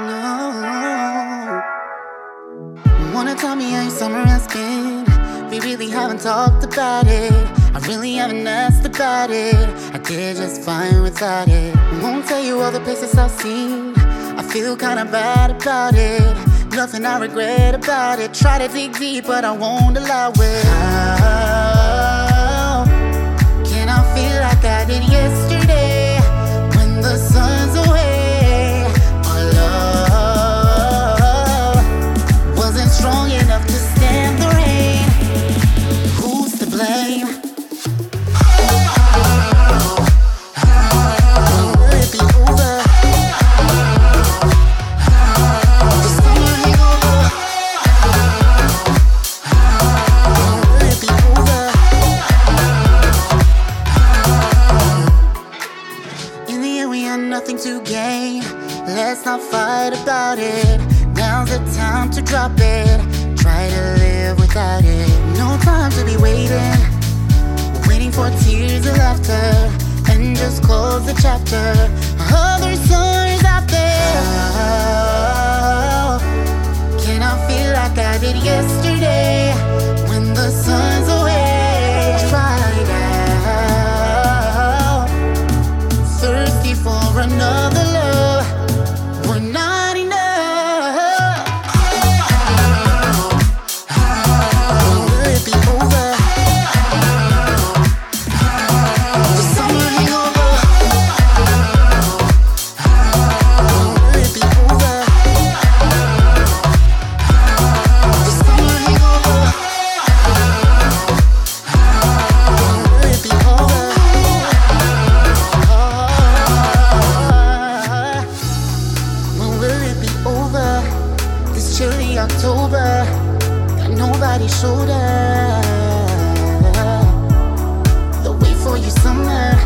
No. Wanna tell me your summer been? We really haven't talked about it. I really haven't asked about it. I did just fine without it. Won't tell you all the places I've seen. I feel kinda bad about it. Nothing I regret about it. Try to dig deep, but I won't allow it. How can I feel had nothing to gain. Let's not fight about it. Now's the time to drop it. Try to live without it. No time to be waiting. Waiting for tears of laughter. And just close the chapter. Suns out another October, got nobody's shoulder. The wait for you summer.